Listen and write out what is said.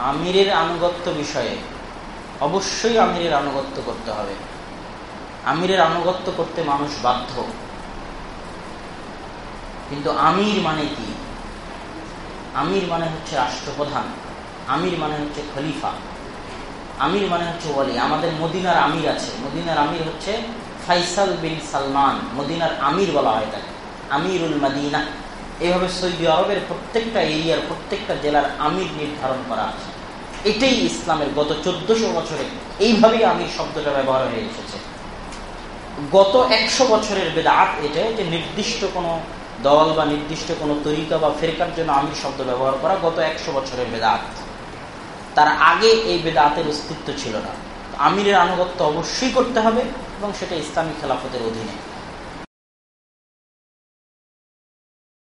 আমিরের আনুগত্য বিষয়ে অবশ্যই আমিরের আনুগত্য করতে হবে। আমিরের আনুগত্য করতে মানুষ বাধ্য। কিন্তু আমির মানে কি? আমির মানে হচ্ছে রাষ্ট্রপ্রধান, আমির মানে হচ্ছে খলিফা, আমির মানে হচ্ছে ওয়ালি। আমাদের মদিনার আমির আছে। মদিনার আমির হচ্ছে ফাইসাল বিন সালমান। মদিনার আমির বলা হয় তাকে, আমিরুল মদিনা। এইভাবে সৌদি আরবের প্রত্যেকটা এরিয়ার প্রত্যেকটা জেলার আমির নির্ধারণ করা আছে। এটাই ইসলামের গত চোদ্দশো বছরে এইভাবেই আমির শব্দটা ব্যবহার হয়ে এসেছে। গত একশো বছরের বেদাত এটা যে নির্দিষ্ট কোনো দল বা নির্দিষ্ট কোনো তরিকা বা ফেরকার জন্য আমির শব্দ ব্যবহার করা গত একশো বছরের বেদাত। তার আগে এই বেদাতের অস্তিত্ব ছিল না। আমিরের আনুগত্য অবশ্যই করতে হবে এবং সেটা ইসলামী খেলাফতের অধীনে।